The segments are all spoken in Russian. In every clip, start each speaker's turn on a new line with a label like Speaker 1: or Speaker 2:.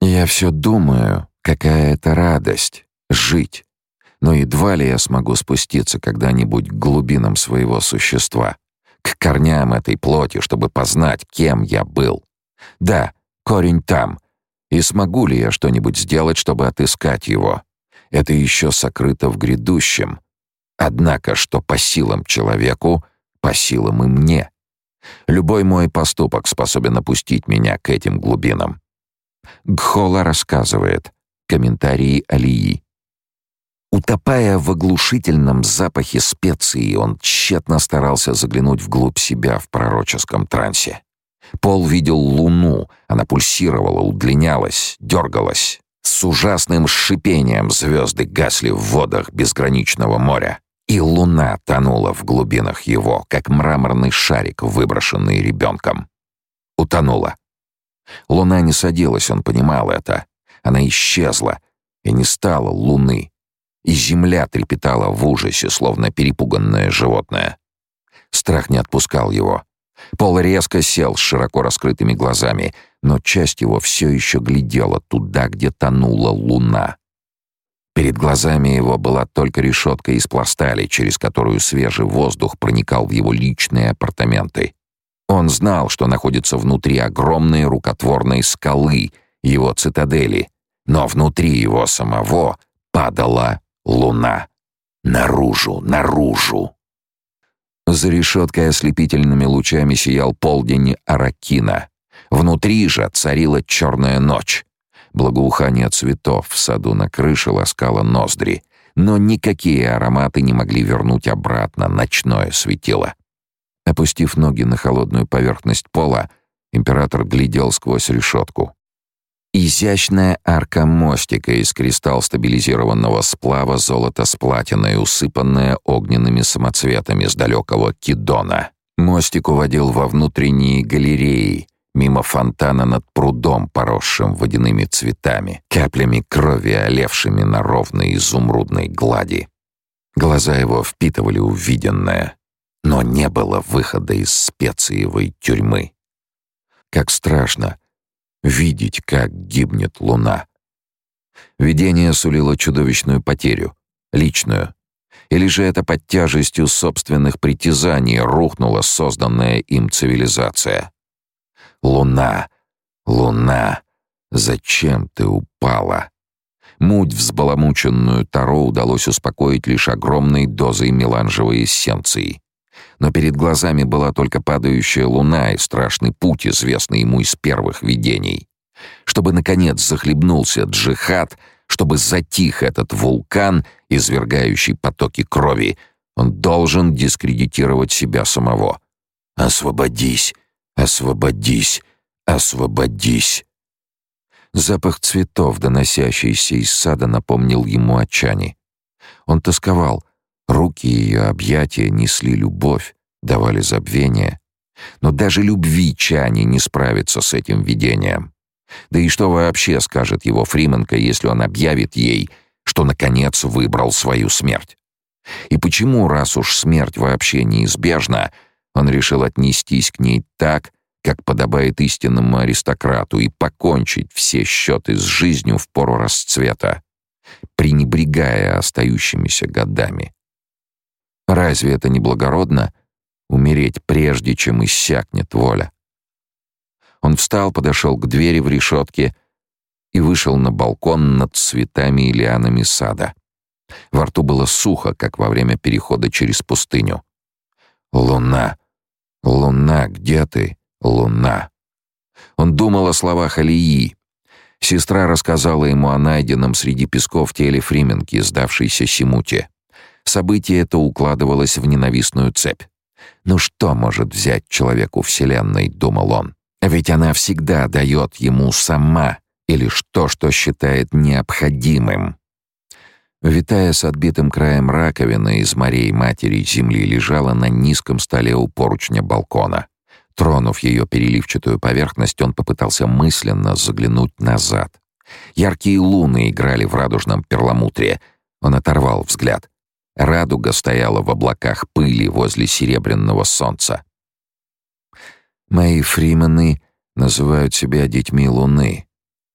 Speaker 1: Я все думаю, какая это радость — жить. Но едва ли я смогу спуститься когда-нибудь к глубинам своего существа, к корням этой плоти, чтобы познать, кем я был. Да, корень там. И смогу ли я что-нибудь сделать, чтобы отыскать его? Это еще сокрыто в грядущем. Однако, что по силам человеку, по силам и мне. Любой мой поступок способен опустить меня к этим глубинам. Гхола рассказывает. Комментарии Алии. Утопая в оглушительном запахе специй, он тщетно старался заглянуть вглубь себя в пророческом трансе. Пол видел луну, она пульсировала, удлинялась, дергалась. С ужасным шипением звезды гасли в водах безграничного моря. И луна тонула в глубинах его, как мраморный шарик, выброшенный ребенком. Утонула. Луна не садилась, он понимал это. Она исчезла, и не стало луны. И земля трепетала в ужасе, словно перепуганное животное. Страх не отпускал его. Пол резко сел с широко раскрытыми глазами, но часть его все еще глядела туда, где тонула луна. Перед глазами его была только решетка из пластали, через которую свежий воздух проникал в его личные апартаменты. Он знал, что находится внутри огромной рукотворной скалы, его цитадели, но внутри его самого падала луна. Наружу, наружу. За решеткой ослепительными лучами сиял полдень Аракина. Внутри же царила черная ночь. Благоухание цветов в саду на крыше ласкало ноздри, но никакие ароматы не могли вернуть обратно ночное светило. Опустив ноги на холодную поверхность пола, император глядел сквозь решетку. Изящная арка мостика из кристалл стабилизированного сплава золота с платиной, усыпанная огненными самоцветами с далекого Кидона. Мостик уводил во внутренние галереи, мимо фонтана над прудом, поросшим водяными цветами, каплями крови, олевшими на ровной изумрудной глади. Глаза его впитывали увиденное, но не было выхода из специевой тюрьмы. Как страшно видеть, как гибнет луна. Видение сулило чудовищную потерю, личную. Или же это под тяжестью собственных притязаний рухнула созданная им цивилизация. Луна, луна, зачем ты упала? Муть взбаламученную Таро удалось успокоить лишь огромной дозой меланжевой эссенции но перед глазами была только падающая луна и страшный путь, известный ему из первых видений. Чтобы, наконец, захлебнулся джихад, чтобы затих этот вулкан, извергающий потоки крови, он должен дискредитировать себя самого. «Освободись! Освободись! Освободись!» Запах цветов, доносящийся из сада, напомнил ему о Чане. Он тосковал — Руки ее объятия несли любовь, давали забвение. Но даже любви Чани не справится с этим видением. Да и что вообще скажет его Фрименко, если он объявит ей, что наконец выбрал свою смерть? И почему, раз уж смерть вообще неизбежна, он решил отнестись к ней так, как подобает истинному аристократу, и покончить все счеты с жизнью в пору расцвета, пренебрегая остающимися годами? Разве это не благородно — умереть прежде, чем иссякнет воля? Он встал, подошел к двери в решетке и вышел на балкон над цветами и лианами сада. Во рту было сухо, как во время перехода через пустыню. «Луна! Луна, где ты, луна?» Он думал о словах Алии. Сестра рассказала ему о найденном среди песков теле Фрименки, сдавшейся Симуте. Событие это укладывалось в ненавистную цепь. «Ну что может взять человеку Вселенной?» — думал он. «Ведь она всегда дает ему сама, или то, что считает необходимым». Витая с отбитым краем раковины из морей матери земли лежала на низком столе у поручня балкона. Тронув ее переливчатую поверхность, он попытался мысленно заглянуть назад. Яркие луны играли в радужном перламутре. Он оторвал взгляд. Радуга стояла в облаках пыли возле серебряного солнца. Мои фримены называют себя детьми Луны.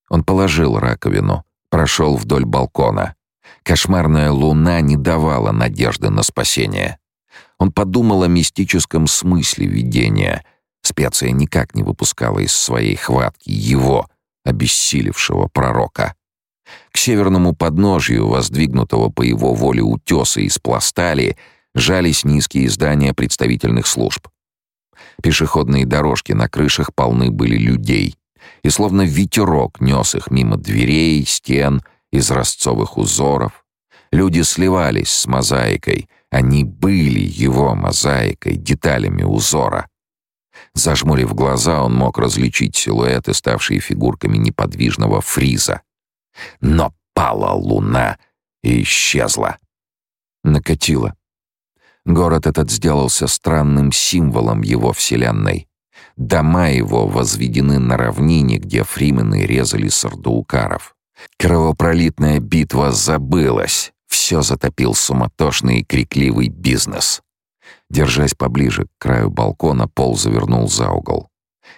Speaker 1: Он положил раковину, прошел вдоль балкона. Кошмарная луна не давала надежды на спасение. Он подумал о мистическом смысле видения. Специя никак не выпускала из своей хватки его, обессилевшего пророка. К северному подножью, воздвигнутого по его воле утеса из пластали, жались низкие здания представительных служб. Пешеходные дорожки на крышах полны были людей, и словно ветерок нес их мимо дверей, стен, изразцовых узоров. Люди сливались с мозаикой, они были его мозаикой, деталями узора. Зажмурив глаза, он мог различить силуэты, ставшие фигурками неподвижного фриза. Но пала луна и исчезла. Накатило. Город этот сделался странным символом его вселенной. Дома его возведены на равнине, где фримены резали сардуукаров. Кровопролитная битва забылась. Все затопил суматошный и крикливый бизнес. Держась поближе к краю балкона, Пол завернул за угол.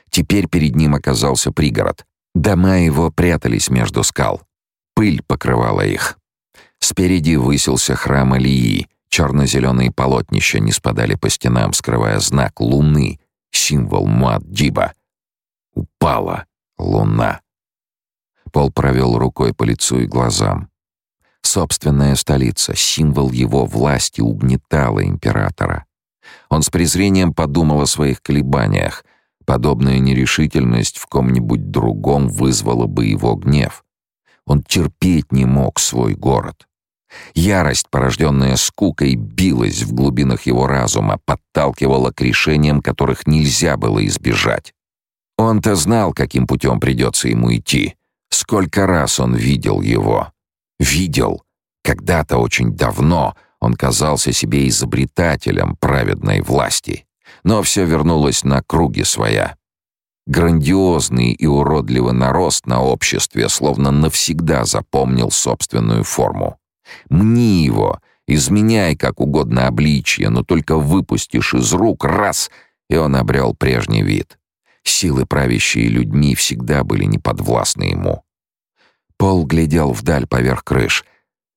Speaker 1: Теперь перед ним оказался пригород. Дома его прятались между скал. Пыль покрывала их. Спереди высился храм Алии. Черно-зеленые полотнища не спадали по стенам, скрывая знак луны, символ Муаддиба. Упала луна. Пол провел рукой по лицу и глазам. Собственная столица, символ его власти, угнетала императора. Он с презрением подумал о своих колебаниях. Подобная нерешительность в ком-нибудь другом вызвала бы его гнев. Он терпеть не мог свой город. Ярость, порожденная скукой, билась в глубинах его разума, подталкивала к решениям, которых нельзя было избежать. Он-то знал, каким путем придется ему идти. Сколько раз он видел его. Видел. Когда-то очень давно он казался себе изобретателем праведной власти. Но все вернулось на круги своя. Грандиозный и уродливый нарост на обществе словно навсегда запомнил собственную форму. Мни его, изменяй как угодно обличье, но только выпустишь из рук раз, и он обрел прежний вид. Силы, правящие людьми, всегда были неподвластны ему. Пол глядел вдаль поверх крыш.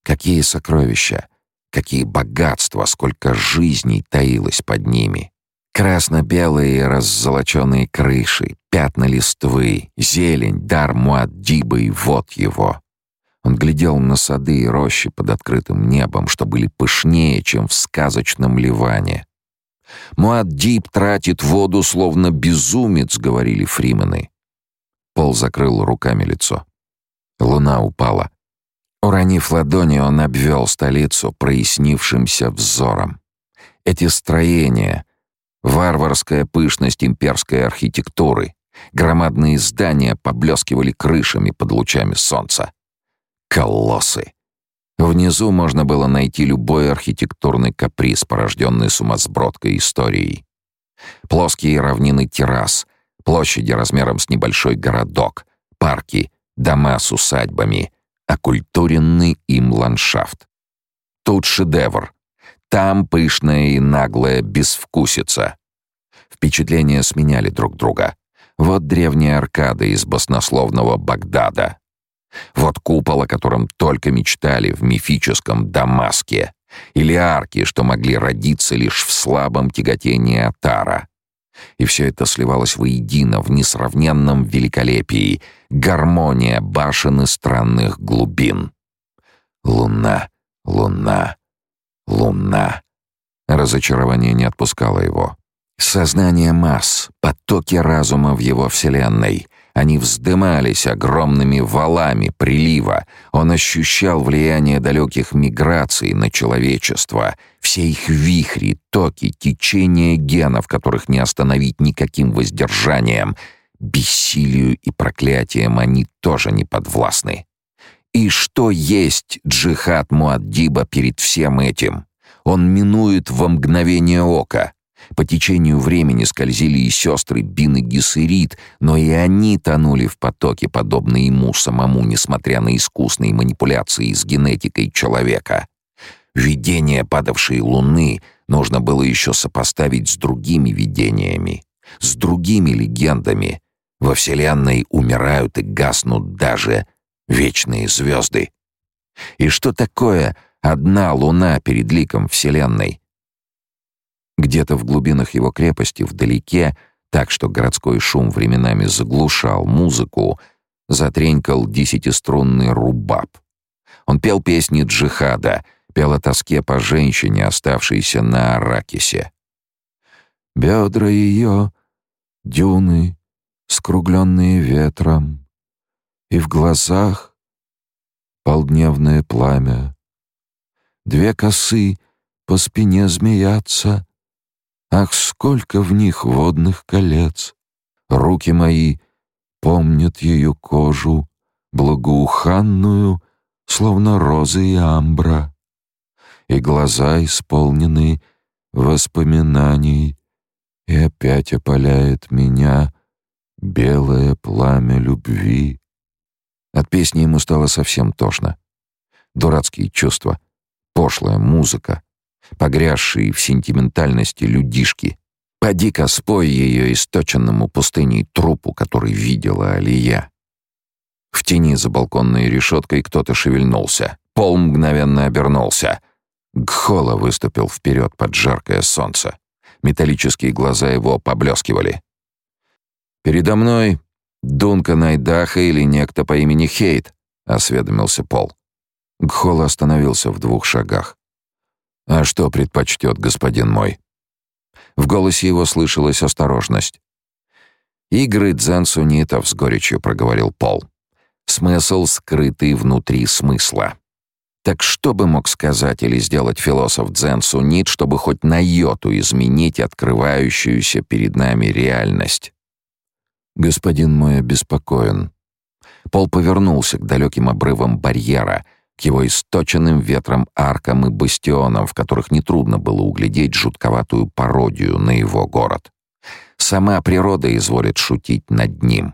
Speaker 1: Какие сокровища, какие богатства, сколько жизней таилось под ними. Красно-белые раззолоченные крыши, пятна листвы, зелень, дар Муаддиба и вот его. Он глядел на сады и рощи под открытым небом, что были пышнее, чем в сказочном Ливане. «Муаддиб тратит воду, словно безумец», — говорили фримены. Пол закрыл руками лицо. Луна упала. Уронив ладони, он обвел столицу прояснившимся взором. Эти строения, Варварская пышность имперской архитектуры. Громадные здания поблескивали крышами под лучами солнца. Колоссы. Внизу можно было найти любой архитектурный каприз, порожденный сумасбродкой историей. Плоские равнины террас, площади размером с небольшой городок, парки, дома с усадьбами, оккультуренный им ландшафт. Тут шедевр, там пышная и наглая безвкусица. Впечатления сменяли друг друга. Вот древняя аркада из баснословного Багдада. Вот купол, о котором только мечтали в мифическом Дамаске. Или арки, что могли родиться лишь в слабом тяготении Атара. И все это сливалось воедино в несравненном великолепии, гармония башен и странных глубин. Луна, луна, Луна. Разочарование не отпускало его. Сознание масс, потоки разума в его вселенной. Они вздымались огромными валами прилива. Он ощущал влияние далеких миграций на человечество. Все их вихри, токи, течения генов, которых не остановить никаким воздержанием. Бессилию и проклятием они тоже не подвластны. И что есть джихад Муаддиба перед всем этим? Он минует во мгновение ока. По течению времени скользили и сестры Бин и Гессерит, но и они тонули в потоке, подобно ему самому, несмотря на искусные манипуляции с генетикой человека. Видение падавшей луны нужно было еще сопоставить с другими видениями, с другими легендами, Во Вселенной умирают и гаснут даже вечные звезды. И что такое одна луна перед ликом Вселенной? Где-то в глубинах его крепости, вдалеке, так что городской шум временами заглушал музыку, затренькал десятиструнный рубаб. Он пел песни джихада, пел о тоске по женщине, оставшейся на Аракисе. Бедра ее — дюны, скругленные ветром, и в глазах полдневное пламя. Две косы по спине змеятся, ах, сколько в них водных колец! Руки мои помнят ее кожу, благоуханную, словно розы и амбра, и глаза исполнены воспоминаний, и опять опаляет меня белое пламя любви. От песни ему стало совсем тошно. Дурацкие чувства, пошлая музыка, погрязшие в сентиментальности людишки. Поди-ка спой ее источенному пустыней трупу, который видела Алия. В тени за балконной решеткой кто-то шевельнулся. Пол мгновенно обернулся. Гхола выступил вперед под жаркое солнце. Металлические глаза его поблескивали. «Передо мной Дункан Айдаха или некто по имени Хейт», — осведомился Пол. Гхол остановился в двух шагах. «А что предпочтет господин мой?» В голосе его слышалась осторожность. «Игры дзен-сунитов», — с горечью проговорил Пол. «Смысл, скрытый внутри смысла». Так что бы мог сказать или сделать философ дзен-сунит, чтобы хоть на йоту изменить открывающуюся перед нами реальность? Господин мой обеспокоен. Пол повернулся к далеким обрывам барьера, к его источенным ветром аркам и бастионам, в которых нетрудно было углядеть жутковатую пародию на его город. Сама природа изволит шутить над ним.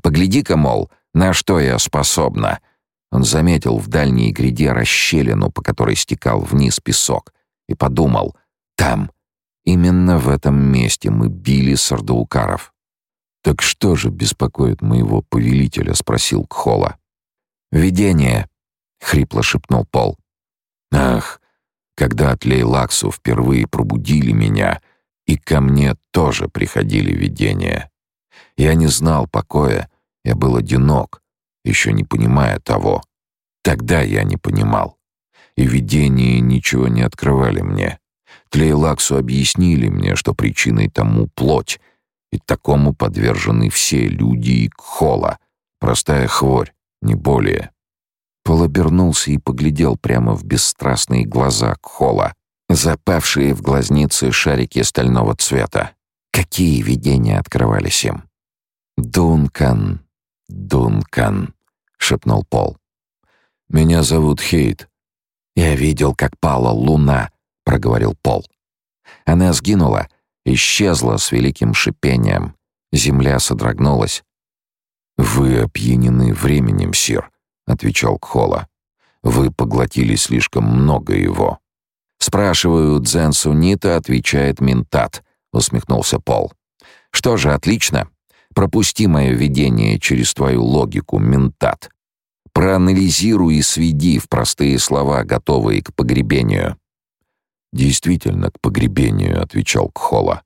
Speaker 1: Погляди-ка, мол, на что я способна. Он заметил в дальней гряде расщелину, по которой стекал вниз песок, и подумал: там, именно в этом месте мы били сардаукаров. «Так что же беспокоит моего повелителя?» — спросил Кхола. «Видение», — хрипло шепнул Пол. «Ах, когда от Лейлаксу впервые пробудили меня, и ко мне тоже приходили видения. Я не знал покоя, я был одинок, еще не понимая того. Тогда я не понимал. И видения ничего не открывали мне. Тлейлаксу объяснили мне, что причиной тому плоть — и такому подвержены все люди и кхола. Простая хворь, не более. Пол обернулся и поглядел прямо в бесстрастные глаза Кхола, запавшие в глазницы шарики стального цвета. Какие видения открывались им? «Дункан, Дункан», — шепнул Пол. «Меня зовут Хейт». «Я видел, как пала луна», — проговорил Пол. Она сгинула, исчезла с великим шипением. Земля содрогнулась. «Вы опьянены временем, сир», — отвечал Кхола. «Вы поглотили слишком много его». «Спрашиваю Дзен Сунита», — отвечает Ментат, — усмехнулся Пол. «Что же, отлично. Пропусти мое видение через твою логику, Ментат. Проанализируй и сведи в простые слова, готовые к погребению. «Действительно, к погребению», — отвечал Кхола.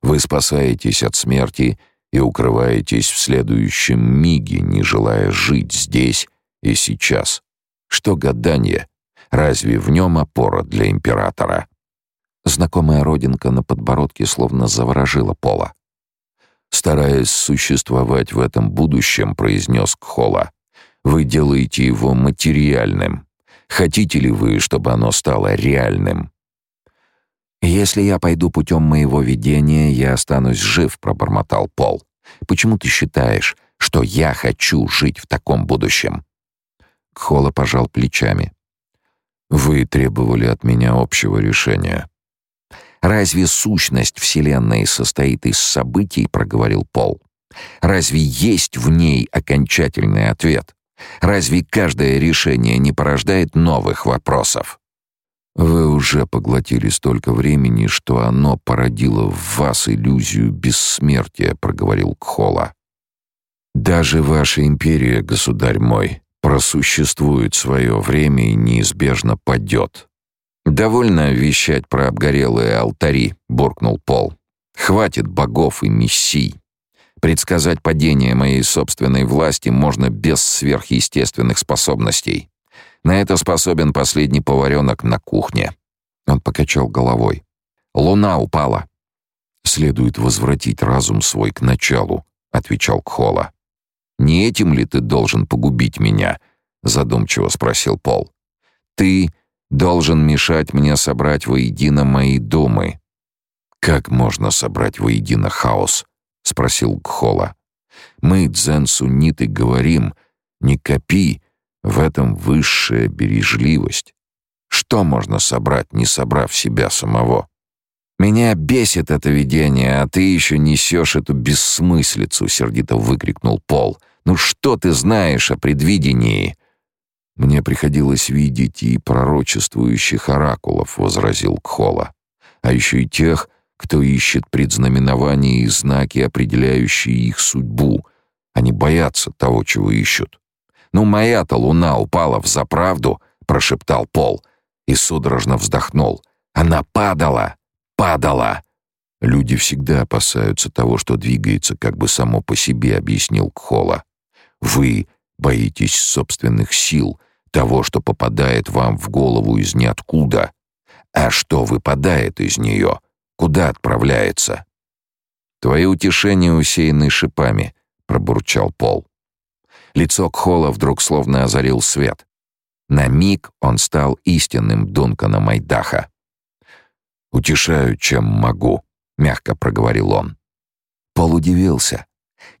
Speaker 1: «Вы спасаетесь от смерти и укрываетесь в следующем миге, не желая жить здесь и сейчас. Что гадание? Разве в нем опора для императора?» Знакомая родинка на подбородке словно заворожила Пола. «Стараясь существовать в этом будущем», — произнес Кхола, — «вы делаете его материальным. Хотите ли вы, чтобы оно стало реальным?» «Если я пойду путем моего видения, я останусь жив», — пробормотал Пол. «Почему ты считаешь, что я хочу жить в таком будущем?» Кхола пожал плечами. «Вы требовали от меня общего решения». «Разве сущность Вселенной состоит из событий?» — проговорил Пол. «Разве есть в ней окончательный ответ? Разве каждое решение не порождает новых вопросов?» Вы уже поглотили столько времени, что оно породило в вас иллюзию бессмертия, проговорил Кхола. Даже ваша империя, государь мой, просуществует свое время и неизбежно падет. Довольно вещать про обгорелые алтари, буркнул Пол. Хватит богов и мессий. Предсказать падение моей собственной власти можно без сверхъестественных способностей. На это способен последний поваренок на кухне. Он покачал головой. Луна упала. Следует возвратить разум свой к началу, отвечал Кхола. Не этим ли ты должен погубить меня? задумчиво спросил Пол. Ты должен мешать мне собрать воедино мои думы. Как можно собрать воедино хаос? — спросил Гхола. «Мы, дзен-сунниты, говорим, не копи, в этом высшая бережливость. Что можно собрать, не собрав себя самого? Меня бесит это видение, а ты еще несешь эту бессмыслицу», — сердито выкрикнул Пол. «Ну что ты знаешь о предвидении?» «Мне приходилось видеть и пророчествующих оракулов», — возразил Кхола. «А еще и тех, кто ищет предзнаменования и знаки, определяющие их судьбу. Они боятся того, чего ищут. «Ну, моя-то луна упала в заправду», — прошептал Пол и судорожно вздохнул. «Она падала! Падала!» «Люди всегда опасаются того, что двигается как бы само по себе», — объяснил Кхола. «Вы боитесь собственных сил, того, что попадает вам в голову из ниоткуда. А что выпадает из нее, Куда отправляется? Твои утешения усеяны шипами, пробурчал Пол. Лицо Кхола вдруг словно озарил свет. На миг он стал истинным Дунканом Майдаха. «Утешаю, чем могу», — мягко проговорил он. Пол удивился.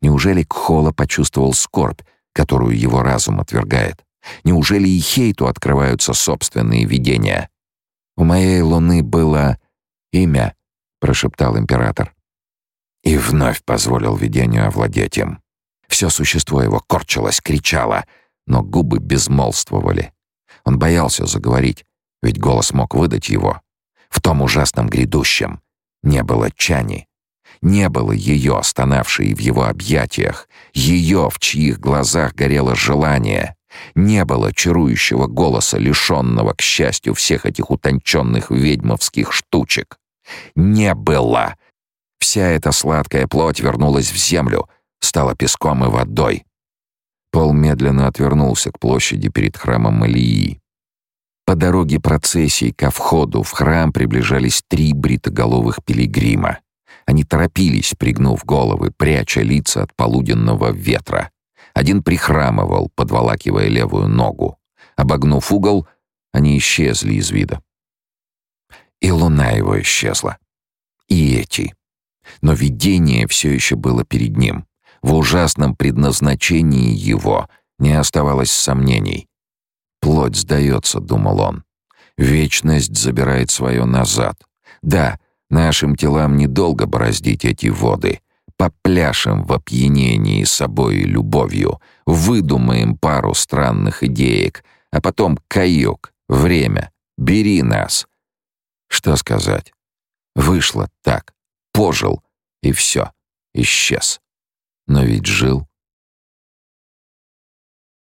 Speaker 1: Неужели Кхола почувствовал скорбь, которую его разум отвергает? Неужели и Хейту открываются собственные видения? У моей луны было имя, прошептал император. И вновь позволил видению овладеть им. Все существо его корчилось, кричало, но губы безмолвствовали. Он боялся заговорить, ведь голос мог выдать его. В том ужасном грядущем не было Чани, не было ее, стонавшей в его объятиях, ее, в чьих глазах горело желание. Не было чарующего голоса, лишенного, к счастью, всех этих утонченных ведьмовских штучек. Не было. Вся эта сладкая плоть вернулась в землю, стала песком и водой. Пол медленно отвернулся к площади перед храмом Илии. По дороге процессии ко входу в храм приближались три бритоголовых пилигрима. Они торопились, пригнув головы, пряча лица от полуденного ветра. Один прихрамывал, подволакивая левую ногу. Обогнув угол, они исчезли из вида. И луна его исчезла. И эти. Но видение все еще было перед ним. В ужасном предназначении его не оставалось сомнений. «Плоть сдается», — думал он. «Вечность забирает свое назад. Да, нашим телам недолго бороздить эти воды. Попляшем в опьянении собой и любовью, выдумаем пару странных идеек, а потом каюк, время, бери нас, что сказать? Вышло так. Пожил, и все. Исчез. Но ведь жил.